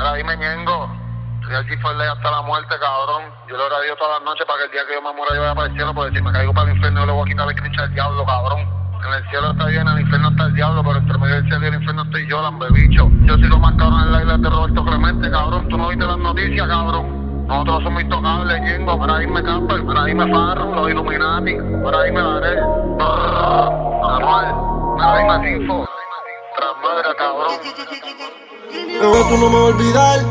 Mira, dime, Ñengo. Real G fue ley hasta la muerte, cabrón. Yo le oro a Dios todas las noches para que el día que yo me muera yo vaya para el cielo, porque si me caigo para el infierno yo le voy a quitar la crincha del diablo, cabrón. En el cielo está bien, en el infierno está el diablo, pero entre medio del cielo y el infierno estoy yo, lambebicho. Yo soy lo más cabrón en la isla de Roberto Clemente, cabrón. Tú no viste las noticias, cabrón. Nosotros somos intocables, Ñengo. Para ahí me Camper, para ahí Farro, los Illuminati, para ahí me Daré. Anual, para ahí me Info. Tras madre, cabrón. Bebé, tú no me vas a olvidar.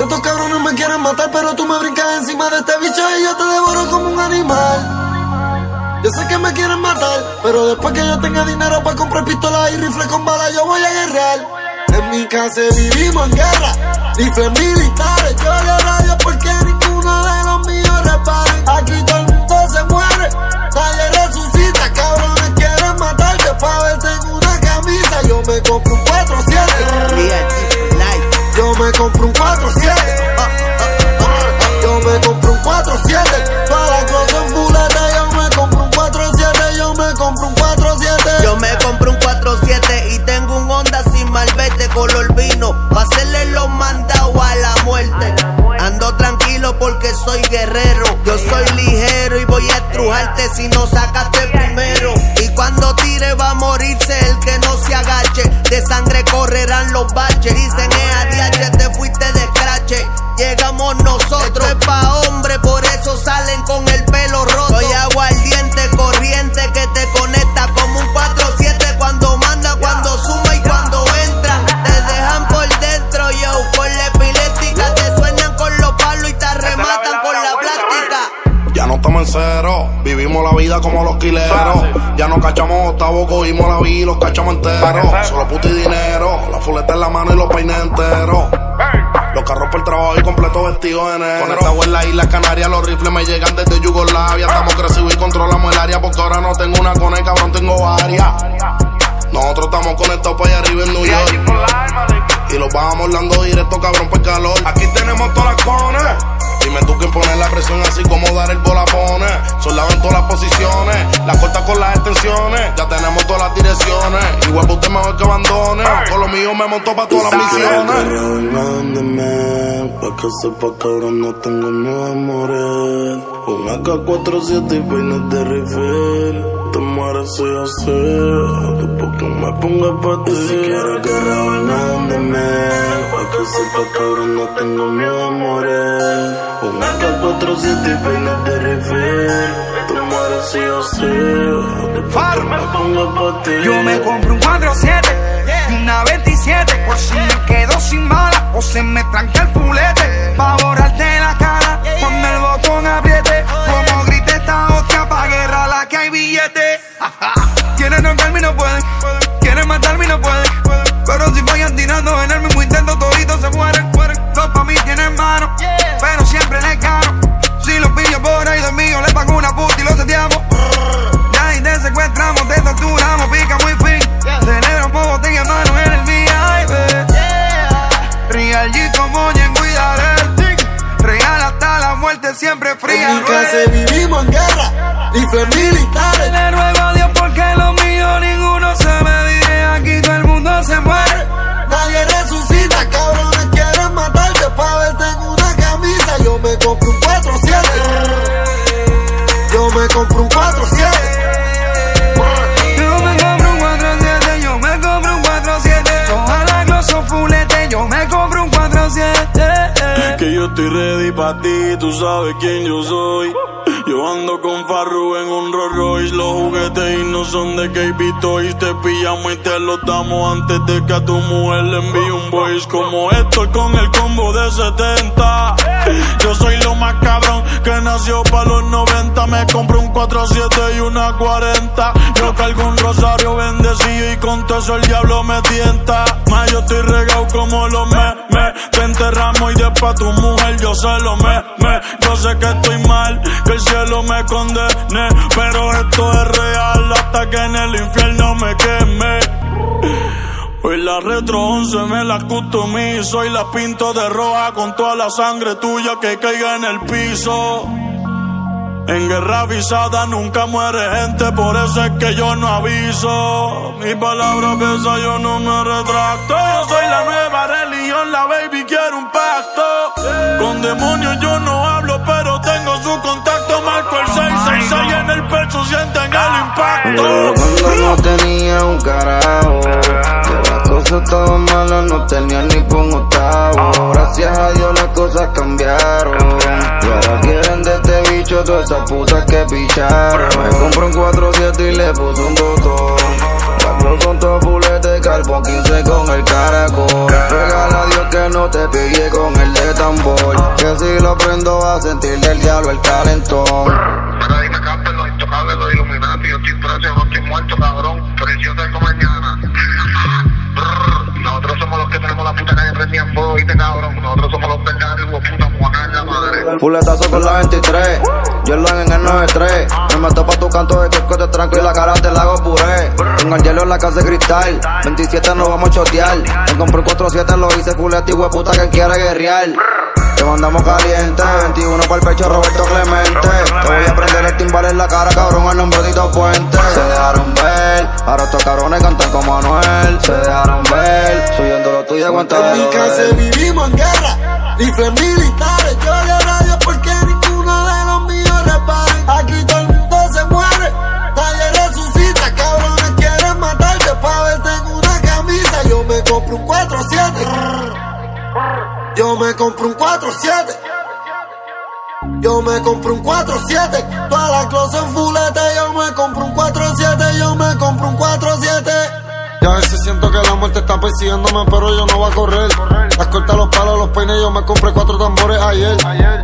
Estos cabrones me quieren matar, pero tú me brincas encima de este bicho y yo te devoro como un animal. Yo sé que me quieren matar, pero después que yo tenga dinero para comprar pistolas y rifles con balas, yo voy a guerrear. En mi casa vivimos en guerra, rifles militares. Yo le Dios porque compro un 4-7. Yo me compro un 4-7. Para cross en yo me compro un 4-7. Yo me compro un 4-7. Yo me compré un 4-7 y tengo un Honda sin malvete color vino. Pa' hacerle los mandados a la muerte. Ando tranquilo porque soy guerrero. Yo soy ligero y voy a estrujarte si no sacaste primero. Y cuando tire va a morirse el que no se agache. De sangre correrán los baches. Dicen EADH, te Ya no cachamos octavo, cogimos la vida y los cachamos enteros. Solo puto y dinero, la fuleta en la mano y los peines enteros. Los carros por el trabajo y completo vestidos de negro. Conectado en la isla Canarias, los rifles me llegan desde Yugoslavia. Estamos crecidos y controlamos el área porque ahora no tengo una con el cabrón, tengo varias. Nosotros estamos conectados para allá arriba en New York. Y los vamos hablando directo, cabrón, por calor. Aquí tenemos todas las cones. Dime tú quién pone la presión así como dar el bola pone. Soldado en todas las posiciones. La corta con las extensiones. Ya tenemos todas las direcciones. Igual que usted mejor que abandone. Con lo mío me montó para todas las misiones. Mándeme, pa' que sepa cabrón, no tengo miedo a morir. Un AK-47 y peines de rifle. Te mueres si sé, después que me ponga pa' ti. Si quieres guerra, mándeme, pa' que sepa cabrón, no tengo miedo a morir. Un AK-47 y peines de rifle. Te mueres si yo sé, después me ponga pa' ti. Yo me compro un 4-7 y una 27 por si me quedo sin bala o se me tranca el fulete. Pa' borrarte la cara cuando el botón apriete. G como y Darel. Real hasta la muerte, siempre fría. En mi casa vivimos en guerra, rifles militares. Le ruego a Dios porque lo estoy ready pa' ti, tú sabes quién yo soy. Yo ando con Farru en un Rolls Royce. Los juguetes y no son de KB Toys. Te pillamos y te los damos antes de que a tu mujer le envíe un voice. Como Héctor con el combo de 70. Yo soy lo más cabrón que nació pa' los 90. Me compro un 4-7 y una 40. Yo cargo un rosario bendecido y con todo eso el diablo me tienta. Más yo estoy regado como los me, me. Te enterramos y después tu mujer yo se lo me, me. Yo sé que estoy mal, que el cielo me condene. Pero esto es real hasta que en el infierno me queme. Hoy la retro 11 me la customizo y la pinto de roja con toda la sangre tuya que caiga en el piso. En guerra avisada nunca muere gente, por eso es que yo no aviso. Mi palabra pesa, yo no me retracto. Yo soy la nueva religión, la baby quiere un pacto. Con demonios yo no hablo, pero tengo su contacto. Marco el 666 en el pecho, sienten el impacto. Cuando no tenía un carajo, que las cosas estaban malas, no tenía ni un octavo. Gracias a Dios las cosas cambiaron. Todas esas putas que picharon. Me compré un 4-7 y le puse un botón. Dos son todas fuletes, carbón 15 con el caracol. Regala a Dios que no te pille con el de tambor. Que si lo prendo va a sentir del diablo el calentón. Pero dime, Camper, los intocables, los Illuminati, yo estoy preso, no estoy muerto, cabrón. Madre. Fuletazo con la 23, Jordan en el 93. Me meto pa' tu canto de que te tranco y la cara te la hago puré. Con el hielo en la casa de cristal, 27 nos vamos a chotear. Me compré 4-7, lo hice fuleta y puta que quiere guerrear. Te mandamos caliente, 21 para el pecho Roberto Clemente. Te voy a prender el timbal en la cara, cabrón, el nombre de Tito Puente. Se dejaron ver, ahora estos cabrones cantan como Anuel. Se dejaron ver, subiendo lo tuyo, cuenta En mi casa vivimos en guerra, rifles militares. Yo me compro un 4-7. Yo me compro un 4-7. Todas las closas en fulete. Yo me compro un 4-7. Yo me compro un 4-7. Y a veces siento que la muerte está persiguiéndome, pero yo no voy a correr. Las cortas, los palos, los peines, yo me compré cuatro tambores ayer.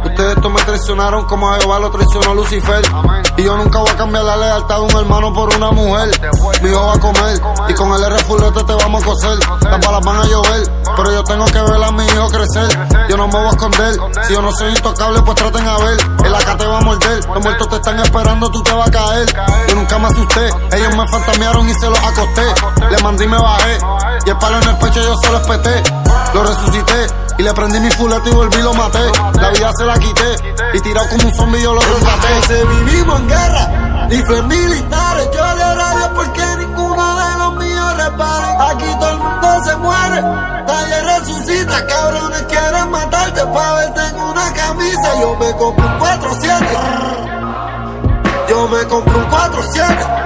Ustedes estos me traicionaron como a Jehová lo traicionó Lucifer. Y yo nunca voy a cambiar la lealtad de un hermano por una mujer. Mi hijo va a comer y con el R fulete te vamos a coser. Las balas van a llover, pero yo tengo que ver a mi hijo crecer. Yo no me voy a esconder. Si yo no soy intocable, pues traten a ver. El acá te va a morder. Los muertos te están esperando, tú te vas a caer. Yo nunca me asusté. Ellos me fantamearon y se los acosté. Mandé y me bajé. Y el palo en el pecho yo solo espeté. Lo resucité. Y le prendí mi fulete y volví lo maté. La vida se la quité. Y tirado como un zombie yo lo rescaté. Se vivimos en guerra, rifles militares. Yo le radio porque ninguno de los míos reparen. Aquí todo el mundo se muere, nadie resucita. Cabrones quieren matarte pa' verte en una camisa. Yo me compro un 4-7. Yo me compro un 4-7.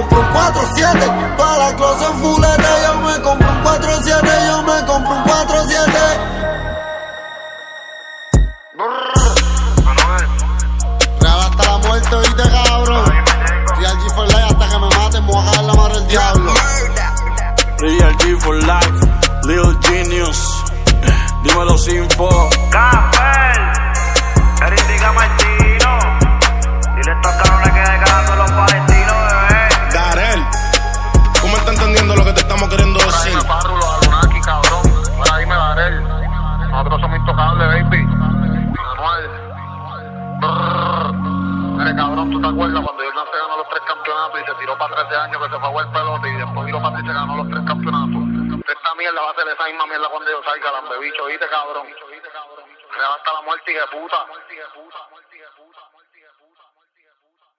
Yo me compro un 4-7. Todas las cosas en fulete. Yo me compro un 4-7. Yo me compro un 4-7. Real hasta la muerte, oíste, cabrón. Y al G for Life hasta que me maten, voy a caer la madre del diablo. Real G for life, Lil Genius. Dímelo sin fo. Café, eres diga cabrón, ¿tú te acuerdas cuando Jordan se ganó los tres campeonatos y se tiró para 13 años que se fue a jugar pelota y después Hiro Patrick se ganó los tres campeonatos? Esta mierda va a ser esa misma mierda cuando yo salga, la bebicho, ¿viste, cabrón? Real hasta la muerte y de puta.